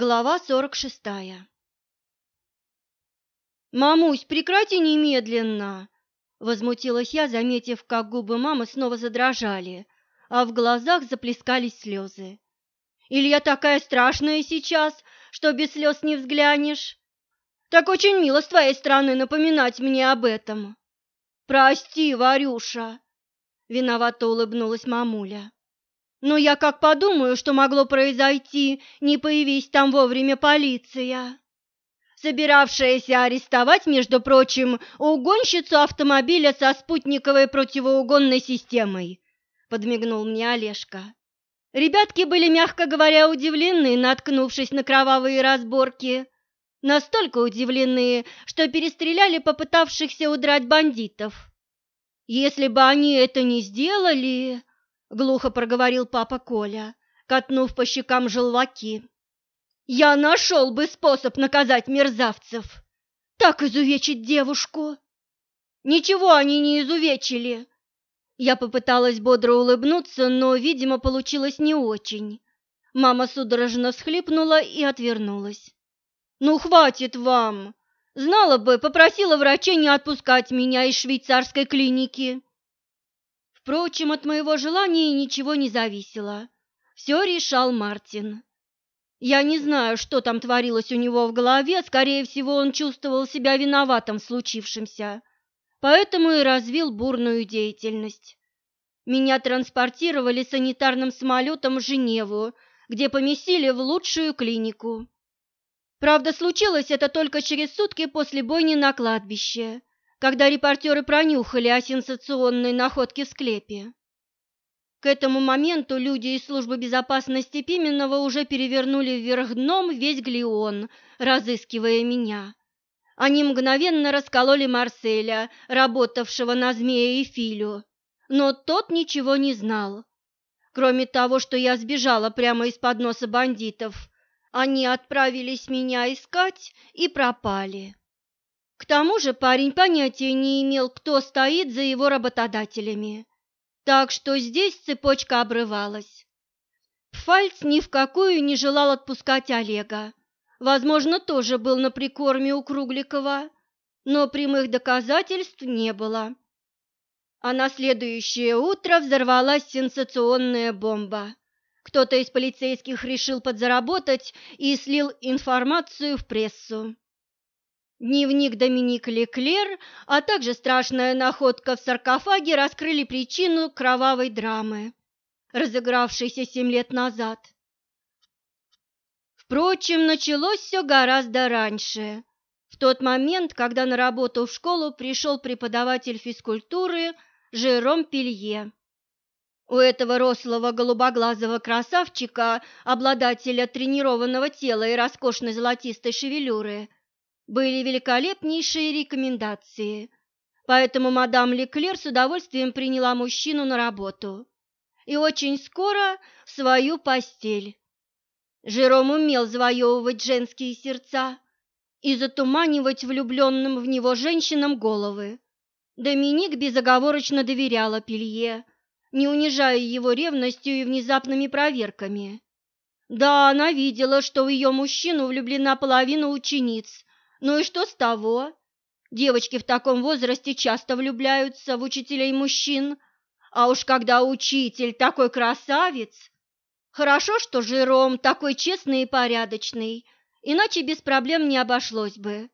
Глава сорок шестая «Мамусь, прекрати немедленно!» Возмутилась я, заметив, как губы мамы снова задрожали, а в глазах заплескались слезы. «Или я такая страшная сейчас, что без слез не взглянешь? Так очень мило с твоей стороны напоминать мне об этом!» «Прости, Варюша!» — виновато улыбнулась мамуля. «Но я как подумаю, что могло произойти, не появись там вовремя полиция!» собиравшаяся арестовать, между прочим, угонщицу автомобиля со спутниковой противоугонной системой, подмигнул мне Олежка. Ребятки были, мягко говоря, удивлены, наткнувшись на кровавые разборки. Настолько удивлены, что перестреляли попытавшихся удрать бандитов. Если бы они это не сделали, глухо проговорил папа Коля, катнув по щекам желваки. Я нашел бы способ наказать мерзавцев. Так изувечить девушку. Ничего они не изувечили. Я попыталась бодро улыбнуться, но, видимо, получилось не очень. Мама судорожно всхлипнула и отвернулась. «Ну, хватит вам! Знала бы, попросила врачей не отпускать меня из швейцарской клиники». Впрочем, от моего желания ничего не зависело. Все решал Мартин. Я не знаю, что там творилось у него в голове, скорее всего, он чувствовал себя виноватым в случившемся, поэтому и развил бурную деятельность. Меня транспортировали санитарным самолетом в Женеву, где поместили в лучшую клинику. Правда, случилось это только через сутки после бойни на кладбище, когда репортеры пронюхали о сенсационной находке в склепе. К этому моменту люди из службы безопасности Пименова уже перевернули вверх дном весь Глион, разыскивая меня. Они мгновенно раскололи Марселя, работавшего на змея и Филю, но тот ничего не знал. Кроме того, что я сбежала прямо из-под носа бандитов, они отправились меня искать и пропали. К тому же парень понятия не имел, кто стоит за его работодателями. Так что здесь цепочка обрывалась. Пфальц ни в какую не желал отпускать Олега. Возможно, тоже был на прикорме у Кругликова, но прямых доказательств не было. А на следующее утро взорвалась сенсационная бомба. Кто-то из полицейских решил подзаработать и слил информацию в прессу. Дневник Доминик Леклер, а также страшная находка в саркофаге раскрыли причину кровавой драмы, разыгравшейся семь лет назад. Впрочем, началось все гораздо раньше, в тот момент, когда на работу в школу пришел преподаватель физкультуры Жером Пелье. У этого рослого голубоглазого красавчика, обладателя тренированного тела и роскошной золотистой шевелюры, были великолепнейшие рекомендации, поэтому мадам Леклер с удовольствием приняла мужчину на работу и очень скоро в свою постель. Жером умел завоевывать женские сердца и затуманивать влюбленным в него женщинам головы. Доминик безоговорочно доверяла Пелье, не унижая его ревностью и внезапными проверками. Да, она видела, что в ее мужчину влюблена половина учениц, ну и что с того? Девочки в таком возрасте часто влюбляются в учителей мужчин, а уж когда учитель такой красавец. Хорошо, что Жером такой честный и порядочный, иначе без проблем не обошлось бы.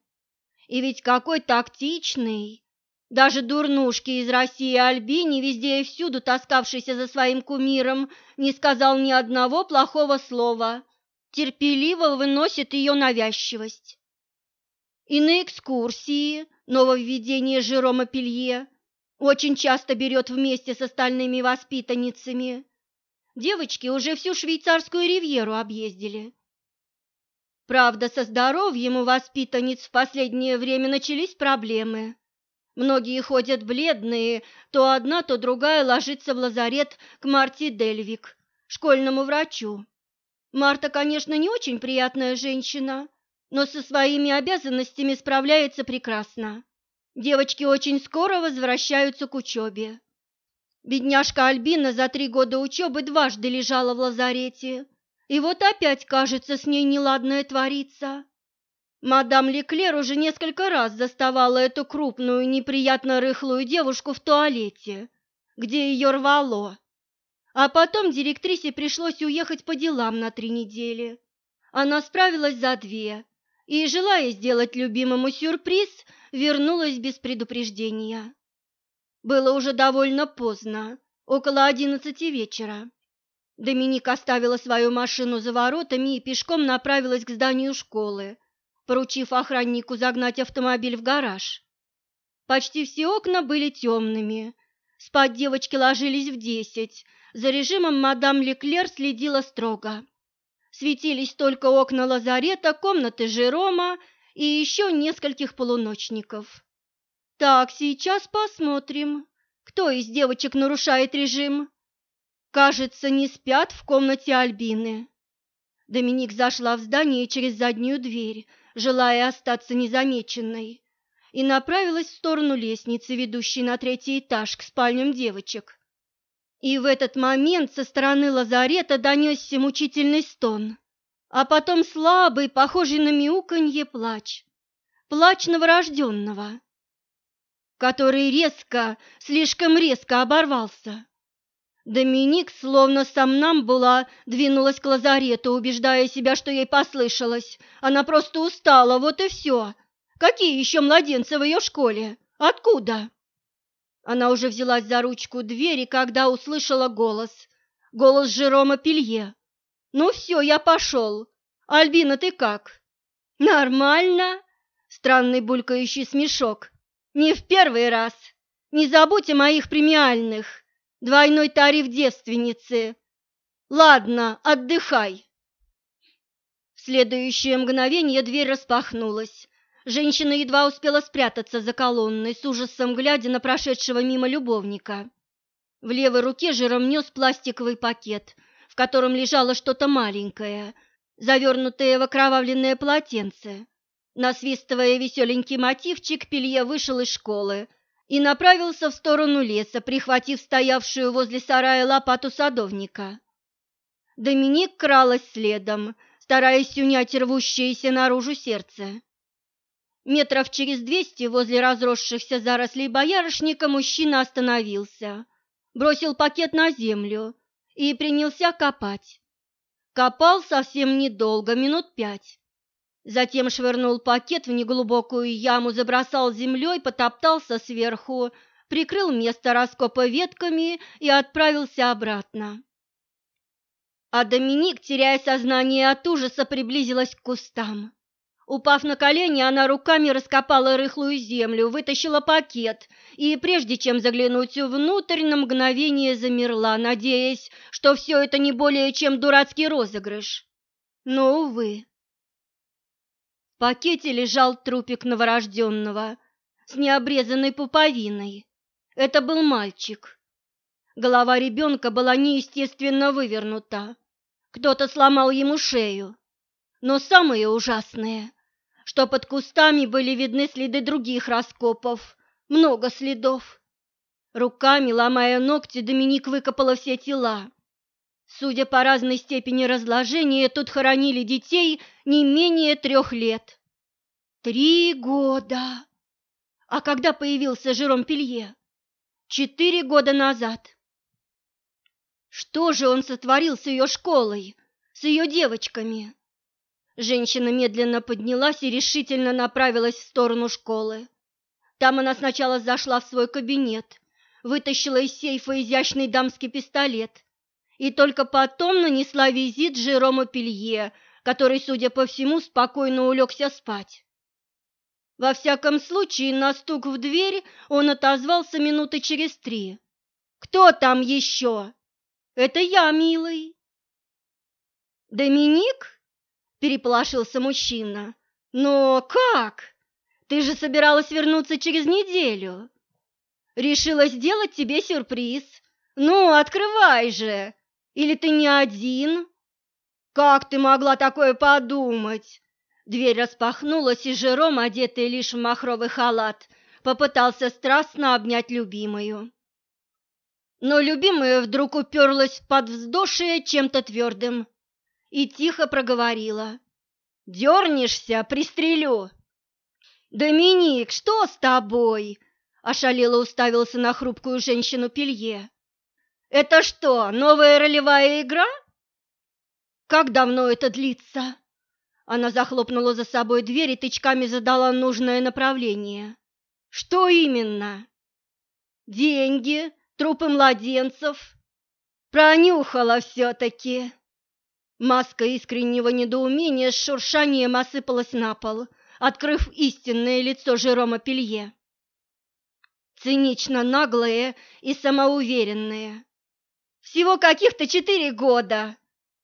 И ведь какой тактичный! Даже дурнушки из России Альбини, везде и всюду таскавшийся за своим кумиром, не сказал ни одного плохого слова, терпеливо выносит ее навязчивость. И на экскурсии нововведение Жерома Пелье очень часто берет вместе с остальными воспитанницами. Девочки уже всю швейцарскую ривьеру объездили. Правда, со здоровьем у воспитанниц в последнее время начались проблемы. Многие ходят бледные, то одна, то другая ложится в лазарет к Марти Дельвик, школьному врачу. Марта, конечно, не очень приятная женщина, но со своими обязанностями справляется прекрасно. Девочки очень скоро возвращаются к учебе. Бедняжка Альбина за три года учебы дважды лежала в лазарете, И вот опять, кажется, с ней неладное творится. Мадам Леклер уже несколько раз заставала эту крупную, неприятно рыхлую девушку в туалете, где ее рвало. А потом директрисе пришлось уехать по делам на три недели. Она справилась за две и, желая сделать любимому сюрприз, вернулась без предупреждения. Было уже довольно поздно, около одиннадцати вечера. Доминик оставила свою машину за воротами и пешком направилась к зданию школы, поручив охраннику загнать автомобиль в гараж. Почти все окна были темными. Спать девочки ложились в десять. За режимом мадам Леклер следила строго. Светились только окна лазарета, комнаты Жерома и еще нескольких полуночников. Так, сейчас посмотрим, кто из девочек нарушает режим. Кажется, не спят в комнате Альбины. Доминик зашла в здание через заднюю дверь, желая остаться незамеченной, и направилась в сторону лестницы, ведущей на третий этаж к спальням девочек. И в этот момент со стороны лазарета донесся мучительный стон, а потом слабый, похожий на мяуканье, плач. Плач новорожденного, который резко, слишком резко оборвался. Доминик, словно сам нам была, двинулась к лазарету, убеждая себя, что ей послышалось. Она просто устала, вот и все. Какие еще младенцы в ее школе? Откуда? Она уже взялась за ручку двери, когда услышала голос. Голос Жерома Пелье. «Ну все, я пошел. Альбина, ты как?» «Нормально?» Странный булькающий смешок. «Не в первый раз. Не забудь о моих премиальных. Двойной тариф девственницы. Ладно, отдыхай. В следующее мгновение дверь распахнулась. Женщина едва успела спрятаться за колонной, с ужасом глядя на прошедшего мимо любовника. В левой руке Жером нес пластиковый пакет, в котором лежало что-то маленькое, завернутое в окровавленное полотенце. Насвистывая веселенький мотивчик, Пелье вышел из школы, и направился в сторону леса, прихватив стоявшую возле сарая лопату садовника. Доминик кралась следом, стараясь унять рвущееся наружу сердце. Метров через двести возле разросшихся зарослей боярышника мужчина остановился, бросил пакет на землю и принялся копать. Копал совсем недолго, минут пять. Затем швырнул пакет в неглубокую яму, забросал землей, потоптался сверху, прикрыл место раскопа ветками и отправился обратно. А Доминик, теряя сознание от ужаса, приблизилась к кустам. Упав на колени, она руками раскопала рыхлую землю, вытащила пакет и, прежде чем заглянуть внутрь, на мгновение замерла, надеясь, что все это не более чем дурацкий розыгрыш. Но, увы, в пакете лежал трупик новорожденного с необрезанной пуповиной. Это был мальчик. Голова ребенка была неестественно вывернута. Кто-то сломал ему шею. Но самое ужасное, что под кустами были видны следы других раскопов, много следов. Руками, ломая ногти, Доминик выкопала все тела. Судя по разной степени разложения, тут хоронили детей не менее трех лет. Три года! А когда появился Жером Пелье? Четыре года назад. Что же он сотворил с ее школой, с ее девочками? Женщина медленно поднялась и решительно направилась в сторону школы. Там она сначала зашла в свой кабинет, вытащила из сейфа изящный дамский пистолет и только потом нанесла визит Жерому Пелье, который, судя по всему, спокойно улегся спать. Во всяком случае, на стук в дверь он отозвался минуты через три. «Кто там еще?» «Это я, милый». «Доминик?» – переполошился мужчина. «Но как? Ты же собиралась вернуться через неделю. Решила сделать тебе сюрприз. Ну, открывай же!» Или ты не один? Как ты могла такое подумать? Дверь распахнулась, и Жером, одетый лишь в махровый халат, попытался страстно обнять любимую. Но любимая вдруг уперлась под вздошие чем-то твердым и тихо проговорила. «Дернешься, пристрелю!» «Доминик, что с тобой?» – ошалело уставился на хрупкую женщину Пелье. «Это что, новая ролевая игра?» «Как давно это длится?» Она захлопнула за собой дверь и тычками задала нужное направление. «Что именно?» «Деньги, трупы младенцев». «Пронюхала все-таки». Маска искреннего недоумения с шуршанием осыпалась на пол, открыв истинное лицо Жерома Пелье. Цинично наглое и самоуверенное. Всего каких-то четыре года,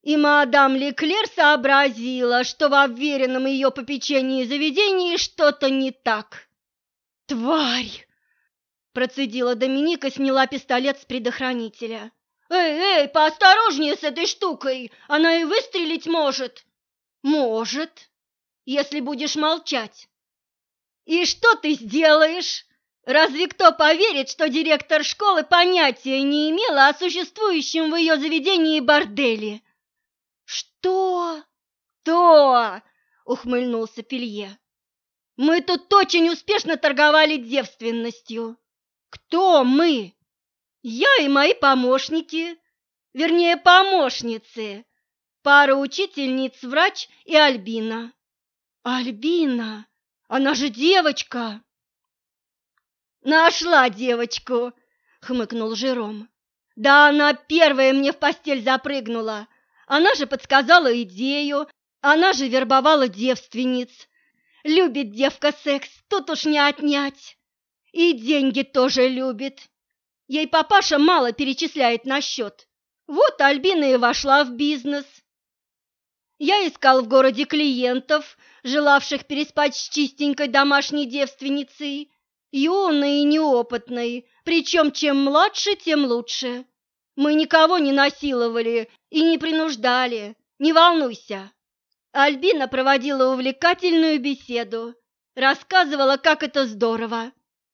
и мадам Леклер сообразила, что в обверенном ее попечении заведении что-то не так. «Тварь!» – процедила Доминика сняла пистолет с предохранителя. «Эй, эй, поосторожнее с этой штукой, она и выстрелить может!» «Может, если будешь молчать». «И что ты сделаешь? Разве кто поверит, что директор школы понятия не имела о существующем в ее заведении борделе?» «Что?» «То!» — ухмыльнулся Пелье. «Мы тут очень успешно торговали девственностью». «Кто мы?» «Я и мои помощники, вернее, помощницы, пара учительниц, врач и Альбина». «Альбина? Она же девочка!» «Нашла девочку!» — хмыкнул Жером. «Да она первая мне в постель запрыгнула, она же подсказала идею, она же вербовала девственниц. Любит девка секс, тут уж не отнять. И деньги тоже любит. Ей папаша мало перечисляет на счет. Вот Альбина и вошла в бизнес. Я искал в городе клиентов, желавших переспать с чистенькой домашней девственницей, юной и неопытной, причем чем младше, тем лучше. Мы никого не насиловали и не принуждали, не волнуйся. Альбина проводила увлекательную беседу, рассказывала, как это здорово,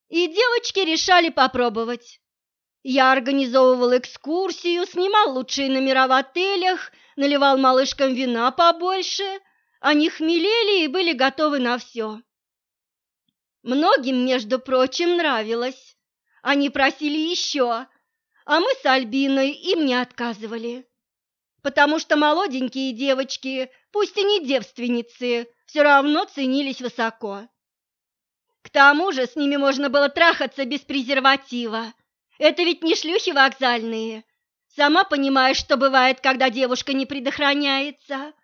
и девочки решали попробовать. Я организовывал экскурсию, снимал лучшие номера в отелях, наливал малышкам вина побольше, они хмелели и были готовы на все. Многим, между прочим, нравилось. Они просили еще, а мы с Альбиной им не отказывали. Потому что молоденькие девочки, пусть и не девственницы, все равно ценились высоко. К тому же с ними можно было трахаться без презерватива. Это ведь не шлюхи вокзальные. Сама понимаешь, что бывает, когда девушка не предохраняется.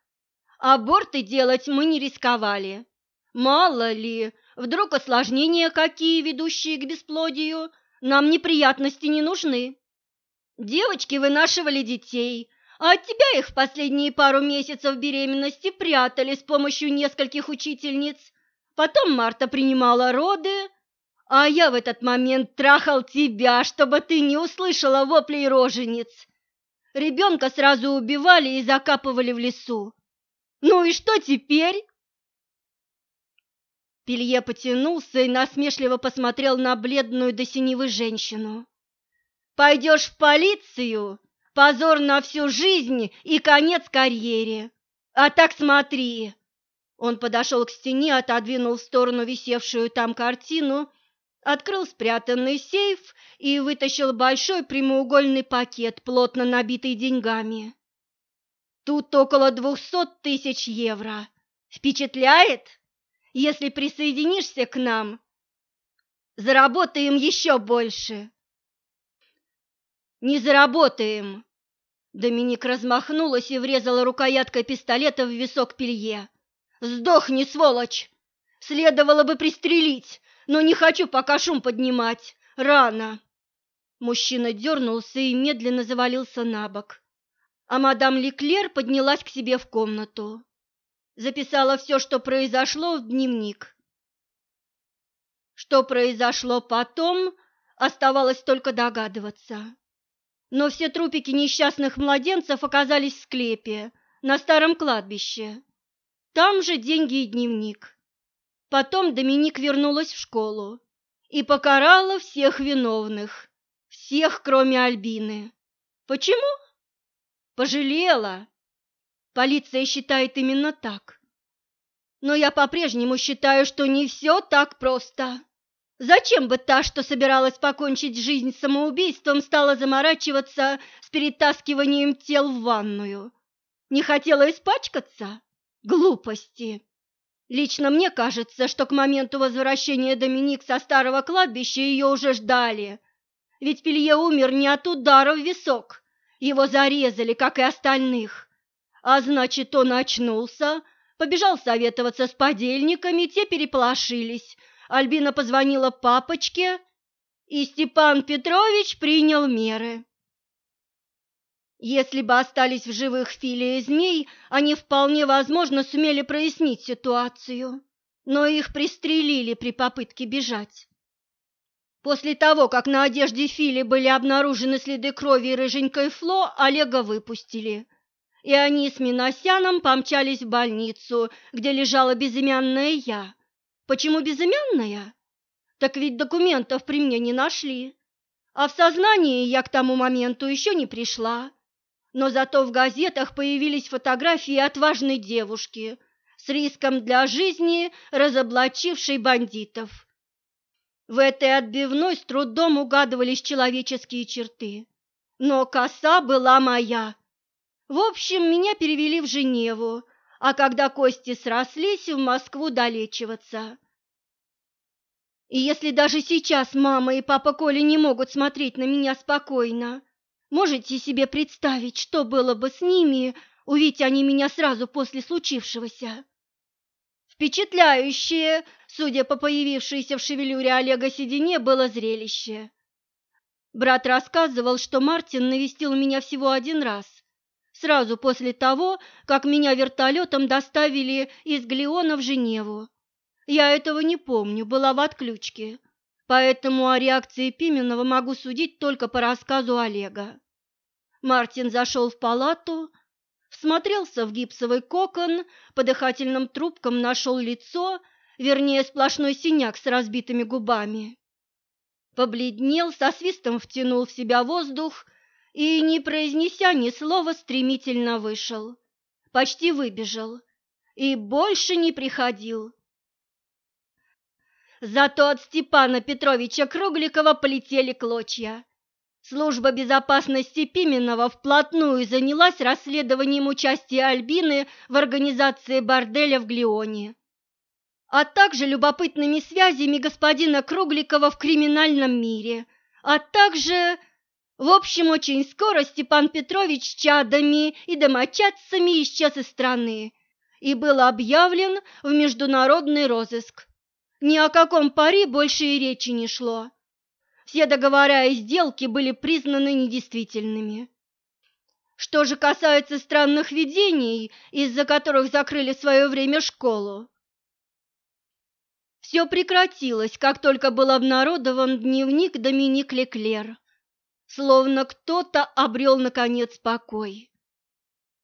Аборты делать мы не рисковали. Мало ли, вдруг осложнения какие, ведущие к бесплодию, нам неприятности не нужны. Девочки вынашивали детей, а от тебя их в последние пару месяцев беременности прятали с помощью нескольких учительниц. Потом Марта принимала роды, а я в этот момент трахал тебя, чтобы ты не услышала воплей рожениц. Ребенка сразу убивали и закапывали в лесу. Ну и что теперь? Пелье потянулся и насмешливо посмотрел на бледную до синевы женщину. Пойдешь в полицию, позор на всю жизнь и конец карьере. А так смотри. Он подошел к стене, отодвинул в сторону висевшую там картину, открыл спрятанный сейф и вытащил большой прямоугольный пакет, плотно набитый деньгами. Тут около двухсот тысяч евро. Впечатляет? Если присоединишься к нам, заработаем еще больше. Не заработаем!» Доминик размахнулась и врезала рукояткой пистолета в висок Пелье. «Сдохни, сволочь! Следовало бы пристрелить, но не хочу пока шум поднимать. Рано!» Мужчина дернулся и медленно завалился на бок. А мадам Леклер поднялась к себе в комнату. Записала все, что произошло, в дневник. Что произошло потом, оставалось только догадываться. Но все трупики несчастных младенцев оказались в склепе, на старом кладбище. Там же деньги и дневник. Потом Доминик вернулась в школу и покарала всех виновных, всех, кроме Альбины. Почему? Пожалела. Полиция считает именно так. Но я по-прежнему считаю, что не все так просто. Зачем бы та, что собиралась покончить жизнь самоубийством, стала заморачиваться с перетаскиванием тел в ванную? Не хотела испачкаться? Глупости. Лично мне кажется, что к моменту возвращения Доминик со старого кладбища ее уже ждали. Ведь Пелье умер не от удара в висок. Его зарезали, как и остальных. А значит, он очнулся, побежал советоваться с подельниками, те переполошились. Альбина позвонила папочке, и Степан Петрович принял меры. Если бы остались в живых Филия и Змей, они вполне возможно сумели прояснить ситуацию, но их пристрелили при попытке бежать. После того, как на одежде Фили были обнаружены следы крови и рыженькой Фло, Олега выпустили, и они с Миносяном помчались в больницу, где лежала безымянная я. Почему безымянная? Так ведь документов при мне не нашли, а в сознание я к тому моменту еще не пришла но зато в газетах появились фотографии отважной девушки с риском для жизни, разоблачившей бандитов. В этой отбивной с трудом угадывались человеческие черты, но коса была моя. В общем, меня перевели в Женеву, а когда кости срослись, в Москву долечиваться. И если даже сейчас мама и папа Коля не могут смотреть на меня спокойно, Можете себе представить, что было бы с ними, увидеть они меня сразу после случившегося? Впечатляющее, судя по появившейся в шевелюре Олега седине, было зрелище. Брат рассказывал, что Мартин навестил меня всего один раз, сразу после того, как меня вертолетом доставили из Глиона в Женеву. Я этого не помню, была в отключке, поэтому о реакции Пименова могу судить только по рассказу Олега. Мартин зашел в палату, всмотрелся в гипсовый кокон, по дыхательным трубкам нашел лицо, вернее, сплошной синяк с разбитыми губами. Побледнел, со свистом втянул в себя воздух и, не произнеся ни слова, стремительно вышел. Почти выбежал и больше не приходил. Зато от Степана Петровича Кругликова полетели клочья. Служба безопасности Пименова вплотную занялась расследованием участия Альбины в организации борделя в Глионе, а также любопытными связями господина Кругликова в криминальном мире, а также... В общем, очень скоро Степан Петрович с чадами и домочадцами исчез из страны и был объявлен в международный розыск. Ни о каком пари больше и речи не шло. Все договора и сделки были признаны недействительными. Что же касается странных видений, из-за которых закрыли в свое время школу, все прекратилось, как только был обнародован дневник Доминик Леклер, словно кто-то обрел, наконец, покой.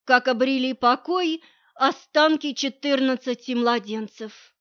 Как обрели покой останки четырнадцати младенцев.